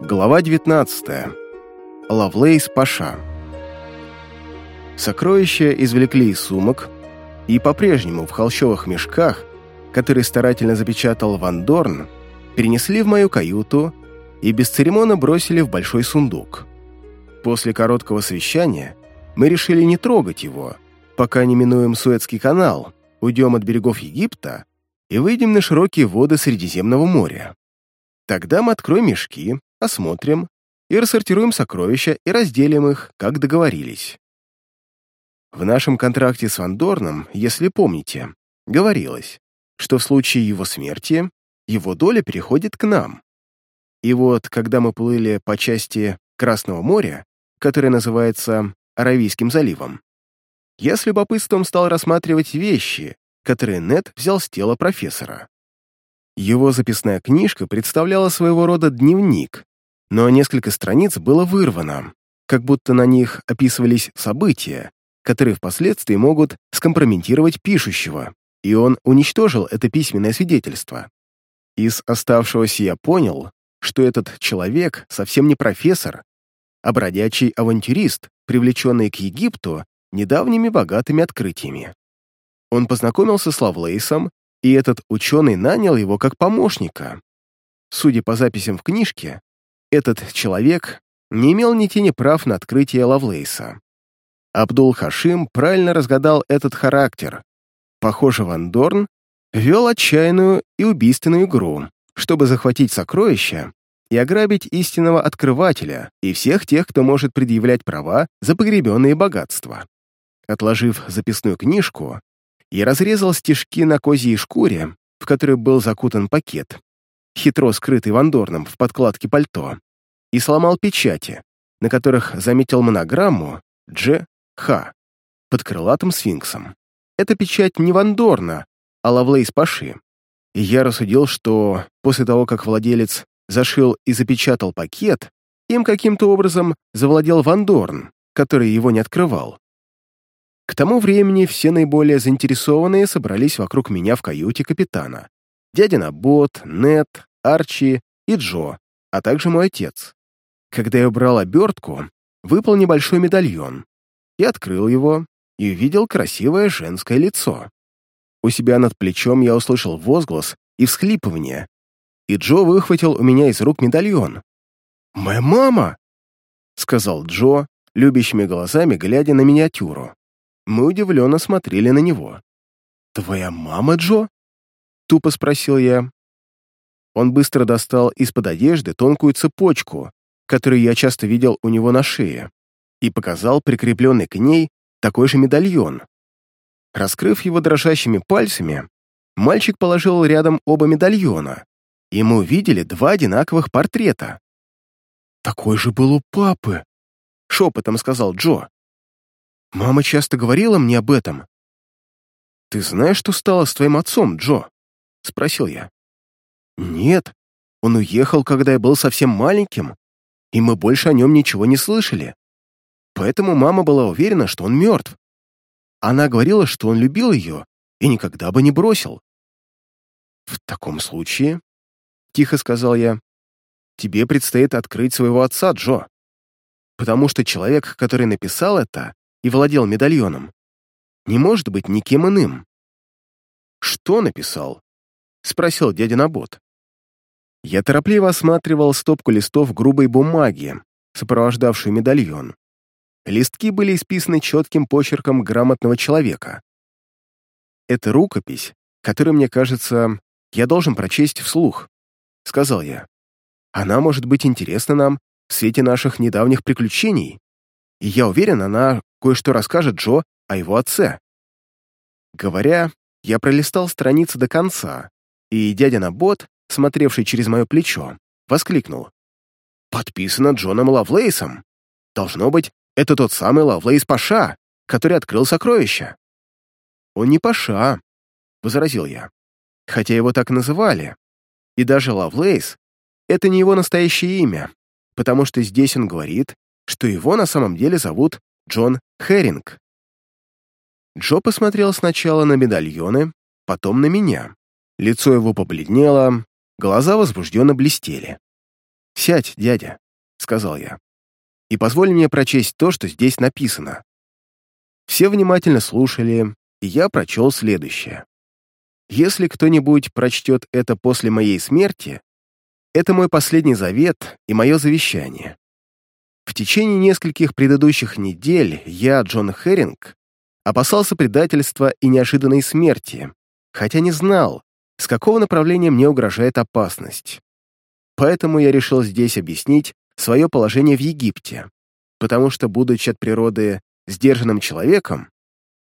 Глава 19. Лавлейс Паша. Сокровища извлекли из сумок и по-прежнему в холщовых мешках, которые старательно запечатал Ван Дорн, перенесли в мою каюту и без церемона бросили в большой сундук. После короткого совещания мы решили не трогать его, пока не минуем Суэцкий канал, уйдем от берегов Египта и выйдем на широкие воды Средиземного моря. Тогда мы откроем мешки, осмотрим и рассортируем сокровища и разделим их, как договорились. В нашем контракте с Вандорном, если помните, говорилось, что в случае его смерти его доля переходит к нам. И вот, когда мы плыли по части Красного моря, которая называется Аравийским заливом, я с любопытством стал рассматривать вещи, которые Нет взял с тела профессора. Его записная книжка представляла своего рода дневник, но несколько страниц было вырвано, как будто на них описывались события, которые впоследствии могут скомпрометировать пишущего, и он уничтожил это письменное свидетельство. Из оставшегося я понял, что этот человек совсем не профессор, а бродячий авантюрист, привлеченный к Египту недавними богатыми открытиями. Он познакомился с Лавлейсом, и этот ученый нанял его как помощника. Судя по записям в книжке, этот человек не имел ни тени прав на открытие Лавлейса. Абдул-Хашим правильно разгадал этот характер. Похоже, Ван Дорн вел отчаянную и убийственную игру, чтобы захватить сокровища и ограбить истинного открывателя и всех тех, кто может предъявлять права за погребенные богатства. Отложив записную книжку, я разрезал стежки на козьей шкуре, в которой был закутан пакет, хитро скрытый вандорном в подкладке пальто, и сломал печати, на которых заметил монограмму «Дж. Х» под крылатым сфинксом. Эта печать не Вандорна, а Лавлейс Паши. И я рассудил, что после того, как владелец зашил и запечатал пакет, им каким-то образом завладел Вандорн, который его не открывал. К тому времени все наиболее заинтересованные собрались вокруг меня в каюте капитана. Дядя Набот, Нет, Арчи и Джо, а также мой отец. Когда я брал обертку, выпал небольшой медальон. Я открыл его и увидел красивое женское лицо. У себя над плечом я услышал возглас и всхлипывание, и Джо выхватил у меня из рук медальон. «Моя мама!» — сказал Джо, любящими глазами глядя на миниатюру. Мы удивленно смотрели на него. «Твоя мама, Джо?» — тупо спросил я. Он быстро достал из-под одежды тонкую цепочку, которую я часто видел у него на шее, и показал прикрепленный к ней такой же медальон. Раскрыв его дрожащими пальцами, мальчик положил рядом оба медальона, и мы увидели два одинаковых портрета. «Такой же был у папы», — шепотом сказал Джо. Мама часто говорила мне об этом. «Ты знаешь, что стало с твоим отцом, Джо?» — спросил я. «Нет, он уехал, когда я был совсем маленьким, и мы больше о нем ничего не слышали. Поэтому мама была уверена, что он мертв. Она говорила, что он любил ее и никогда бы не бросил. «В таком случае», — тихо сказал я, — «тебе предстоит открыть своего отца, Джо, потому что человек, который написал это, и владел медальоном, не может быть никем иным. «Что написал?» — спросил дядя Набот. Я торопливо осматривал стопку листов грубой бумаги, сопровождавшую медальон. Листки были исписаны четким почерком грамотного человека. «Это рукопись, которую, мне кажется, я должен прочесть вслух», — сказал я. «Она может быть интересна нам в свете наших недавних приключений, и я уверен, она кое-что расскажет Джо о его отце. Говоря, я пролистал страницу до конца, и дядя Набот, смотревший через мое плечо, воскликнул. «Подписано Джоном Лавлейсом. Должно быть, это тот самый Лавлейс Паша, который открыл сокровища». «Он не Паша», — возразил я, хотя его так называли. И даже Лавлейс — это не его настоящее имя, потому что здесь он говорит, что его на самом деле зовут Джон Херинг. Джо посмотрел сначала на медальоны, потом на меня. Лицо его побледнело, глаза возбужденно блестели. «Сядь, дядя», — сказал я, — «и позволь мне прочесть то, что здесь написано». Все внимательно слушали, и я прочел следующее. «Если кто-нибудь прочтет это после моей смерти, это мой последний завет и мое завещание. В течение нескольких предыдущих недель я, Джон Херинг, опасался предательства и неожиданной смерти, хотя не знал, с какого направления мне угрожает опасность. Поэтому я решил здесь объяснить свое положение в Египте, потому что, будучи от природы сдержанным человеком,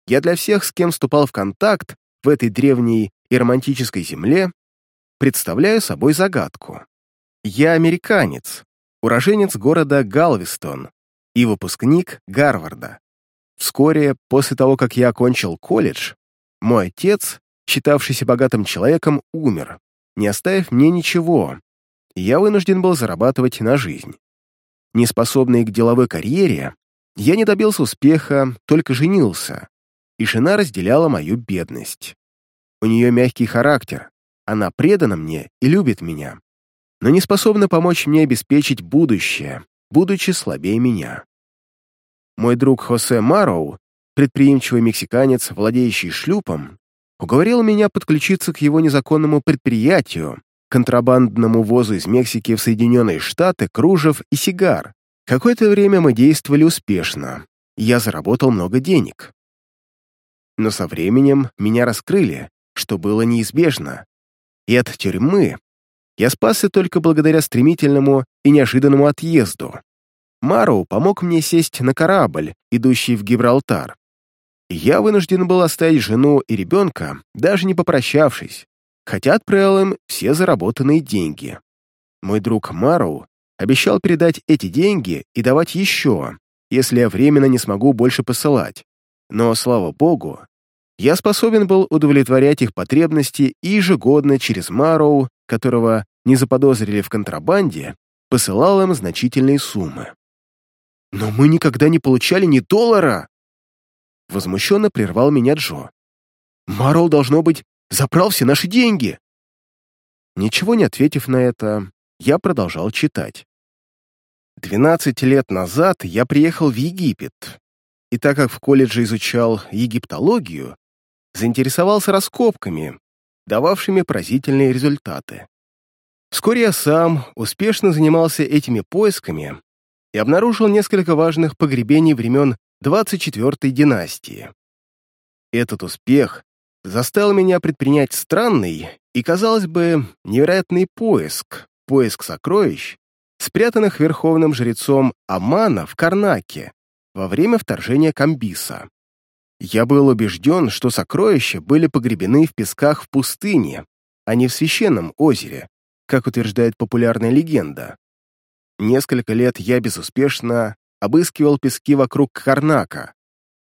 я для всех, с кем вступал в контакт в этой древней и романтической земле, представляю собой загадку. Я американец, уроженец города Галвестон и выпускник Гарварда. Вскоре после того, как я окончил колледж, мой отец, считавшийся богатым человеком, умер, не оставив мне ничего, и я вынужден был зарабатывать на жизнь. Неспособный к деловой карьере, я не добился успеха, только женился, и жена разделяла мою бедность. У нее мягкий характер, она предана мне и любит меня, но не способна помочь мне обеспечить будущее, будучи слабее меня. Мой друг Хосе Мароу, предприимчивый мексиканец, владеющий шлюпом, уговорил меня подключиться к его незаконному предприятию, контрабандному возу из Мексики в Соединенные Штаты кружев и сигар. Какое-то время мы действовали успешно, я заработал много денег. Но со временем меня раскрыли, что было неизбежно, и от тюрьмы я спасся только благодаря стремительному и неожиданному отъезду. Мароу помог мне сесть на корабль, идущий в Гибралтар. Я вынужден был оставить жену и ребенка, даже не попрощавшись, хотя отправил им все заработанные деньги. Мой друг Мароу обещал передать эти деньги и давать еще, если я временно не смогу больше посылать. Но, слава богу, я способен был удовлетворять их потребности и ежегодно через Мароу, которого не заподозрили в контрабанде, посылал им значительные суммы. «Но мы никогда не получали ни доллара!» Возмущенно прервал меня Джо. «Марл, должно быть, забрал все наши деньги!» Ничего не ответив на это, я продолжал читать. Двенадцать лет назад я приехал в Египет, и так как в колледже изучал египтологию, заинтересовался раскопками, дававшими поразительные результаты. Вскоре я сам успешно занимался этими поисками и обнаружил несколько важных погребений времен 24-й династии. Этот успех заставил меня предпринять странный и, казалось бы, невероятный поиск, поиск сокровищ, спрятанных верховным жрецом Амана в Карнаке во время вторжения Камбиса. Я был убежден, что сокровища были погребены в песках в пустыне, а не в священном озере, как утверждает популярная легенда. Несколько лет я безуспешно обыскивал пески вокруг Карнака,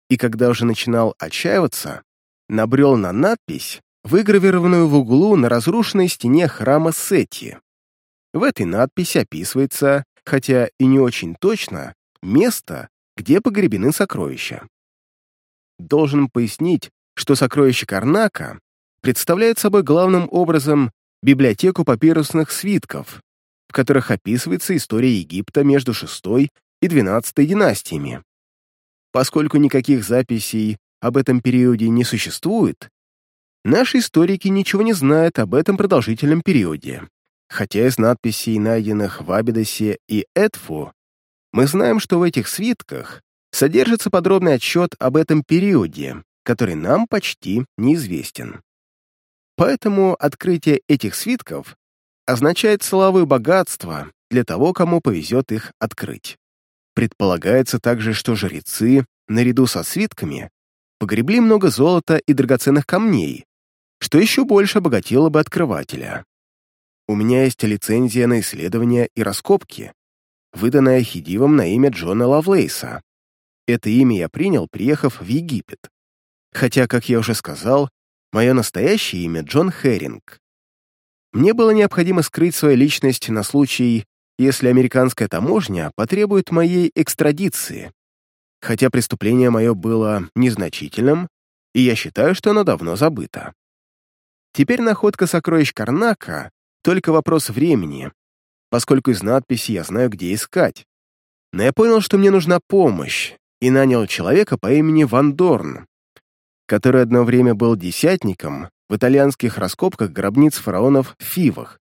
и когда уже начинал отчаиваться, набрел на надпись, выгравированную в углу на разрушенной стене храма Сети. В этой надписи описывается, хотя и не очень точно, место, где погребены сокровища. Должен пояснить, что сокровища Карнака представляют собой главным образом библиотеку папирусных свитков, в которых описывается история Египта между VI и XII династиями. Поскольку никаких записей об этом периоде не существует, наши историки ничего не знают об этом продолжительном периоде, хотя из надписей, найденных в Абидосе и Эдфу, мы знаем, что в этих свитках содержится подробный отчет об этом периоде, который нам почти неизвестен. Поэтому открытие этих свитков означает славу и богатство для того, кому повезет их открыть. Предполагается также, что жрецы, наряду со свитками, погребли много золота и драгоценных камней, что еще больше обогатило бы открывателя. У меня есть лицензия на исследования и раскопки, выданная Хидивом на имя Джона Лавлейса. Это имя я принял, приехав в Египет. Хотя, как я уже сказал, Мое настоящее имя Джон Херинг. Мне было необходимо скрыть свою личность на случай, если американская таможня потребует моей экстрадиции. Хотя преступление мое было незначительным, и я считаю, что оно давно забыто. Теперь находка сокровищ Карнака — только вопрос времени, поскольку из надписи я знаю, где искать. Но я понял, что мне нужна помощь, и нанял человека по имени Ван Дорн, который одно время был десятником в итальянских раскопках гробниц фараонов в Фивах.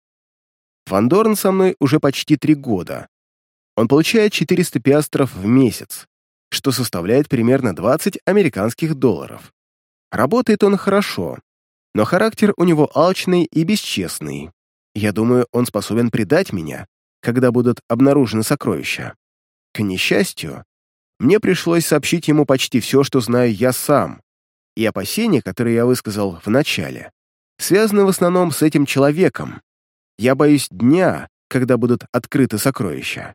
Ван Дорн со мной уже почти три года. Он получает 400 пиастров в месяц, что составляет примерно 20 американских долларов. Работает он хорошо, но характер у него алчный и бесчестный. Я думаю, он способен предать меня, когда будут обнаружены сокровища. К несчастью, мне пришлось сообщить ему почти все, что знаю я сам, и опасения, которые я высказал в начале, связаны в основном с этим человеком. Я боюсь дня, когда будут открыты сокровища.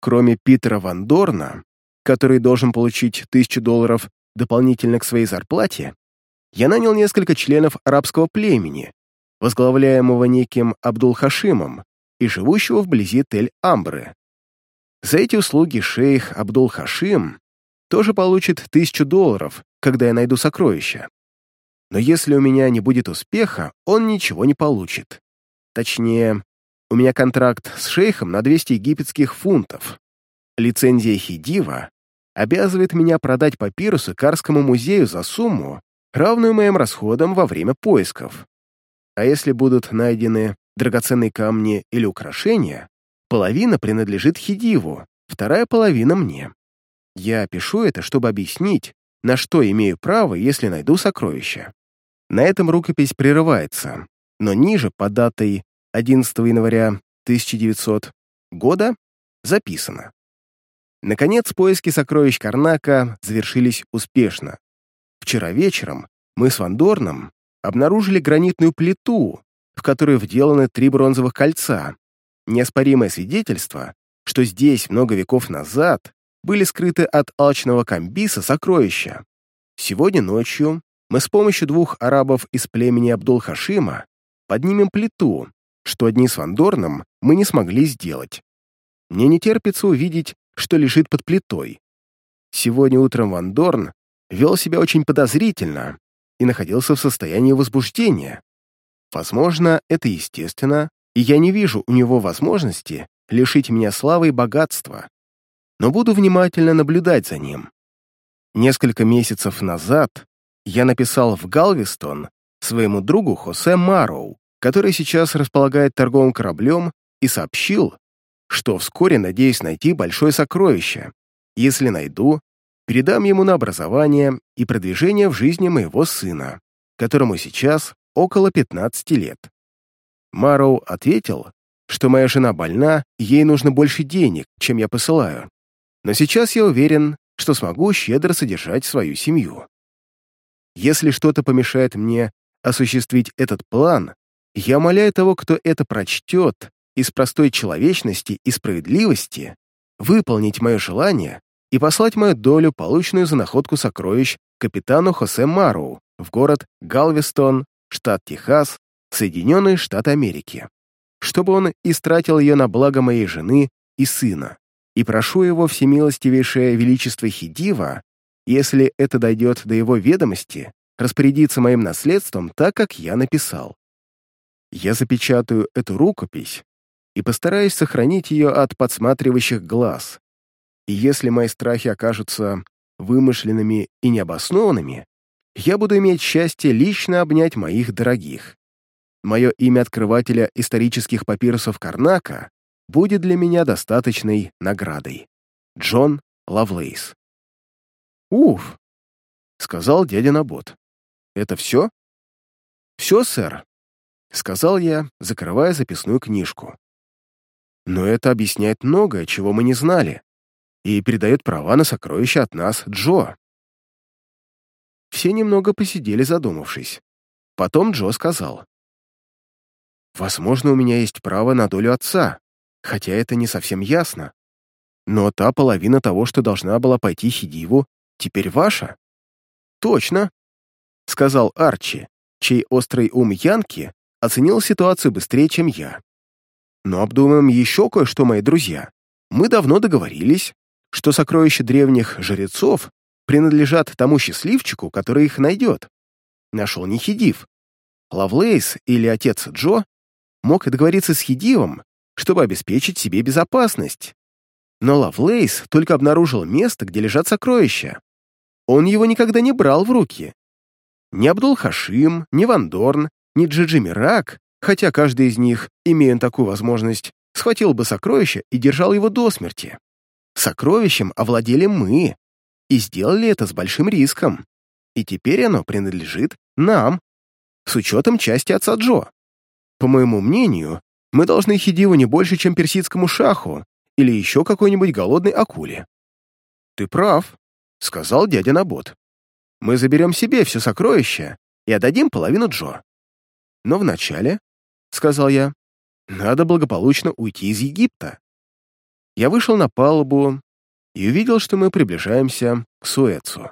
Кроме Питера Ван Дорна, который должен получить тысячу долларов дополнительно к своей зарплате, я нанял несколько членов арабского племени, возглавляемого неким Абдул-Хашимом и живущего вблизи Тель-Амбры. За эти услуги шейх Абдул-Хашим тоже получит тысячу долларов, когда я найду сокровища. Но если у меня не будет успеха, он ничего не получит. Точнее, у меня контракт с шейхом на 200 египетских фунтов. Лицензия Хидива обязывает меня продать папирусы Карскому музею за сумму, равную моим расходам во время поисков. А если будут найдены драгоценные камни или украшения, половина принадлежит Хидиву, вторая половина мне. Я пишу это, чтобы объяснить, на что имею право, если найду сокровища. На этом рукопись прерывается, но ниже, по датой 11 января 1900 года, записано. Наконец, поиски сокровищ Карнака завершились успешно. Вчера вечером мы с Вандорном обнаружили гранитную плиту, в которую вделаны три бронзовых кольца, неоспоримое свидетельство, что здесь много веков назад были скрыты от алчного комбиса сокровища. Сегодня ночью мы с помощью двух арабов из племени Абдул-Хашима поднимем плиту, что одни с Вандорном мы не смогли сделать. Мне не терпится увидеть, что лежит под плитой. Сегодня утром Вандорн вел себя очень подозрительно и находился в состоянии возбуждения. Возможно, это естественно, и я не вижу у него возможности лишить меня славы и богатства но буду внимательно наблюдать за ним. Несколько месяцев назад я написал в Галвестон своему другу Хосе Мароу, который сейчас располагает торговым кораблем, и сообщил, что вскоре надеюсь найти большое сокровище. Если найду, передам ему на образование и продвижение в жизни моего сына, которому сейчас около 15 лет. Мароу ответил, что моя жена больна, ей нужно больше денег, чем я посылаю но сейчас я уверен, что смогу щедро содержать свою семью. Если что-то помешает мне осуществить этот план, я умоляю того, кто это прочтет, из простой человечности и справедливости, выполнить мое желание и послать мою долю, полученную за находку сокровищ, капитану Хосе Мару в город Галвестон, штат Техас, Соединенные Штаты Америки, чтобы он истратил ее на благо моей жены и сына и прошу его всемилостивейшее величество Хидива, если это дойдет до его ведомости, распорядиться моим наследством так, как я написал. Я запечатаю эту рукопись и постараюсь сохранить ее от подсматривающих глаз. И если мои страхи окажутся вымышленными и необоснованными, я буду иметь счастье лично обнять моих дорогих. Мое имя открывателя исторических папирусов Карнака будет для меня достаточной наградой. Джон Лавлейс. «Уф!» — сказал дядя Набот. «Это все?» «Все, сэр», — сказал я, закрывая записную книжку. «Но это объясняет многое, чего мы не знали, и передает права на сокровища от нас Джо». Все немного посидели, задумавшись. Потом Джо сказал. «Возможно, у меня есть право на долю отца хотя это не совсем ясно. Но та половина того, что должна была пойти Хидиву, теперь ваша. Точно, сказал Арчи, чей острый ум Янки оценил ситуацию быстрее, чем я. Но обдумаем еще кое-что, мои друзья. Мы давно договорились, что сокровища древних жрецов принадлежат тому счастливчику, который их найдет. Нашел не Хидив. Лавлейс или отец Джо мог договориться с Хидивом чтобы обеспечить себе безопасность. Но Лавлейс только обнаружил место, где лежат сокровища. Он его никогда не брал в руки. Ни Абдул-Хашим, ни Вандорн, ни Джиджи Мирак, хотя каждый из них, имея такую возможность, схватил бы сокровище и держал его до смерти. Сокровищем овладели мы и сделали это с большим риском. И теперь оно принадлежит нам, с учетом части отца Джо. По моему мнению, мы должны Хидиву не больше, чем персидскому шаху или еще какой-нибудь голодной акуле. «Ты прав», — сказал дядя Набот. «Мы заберем себе все сокровища и отдадим половину Джо. Но вначале, — сказал я, — надо благополучно уйти из Египта. Я вышел на палубу и увидел, что мы приближаемся к Суэцу.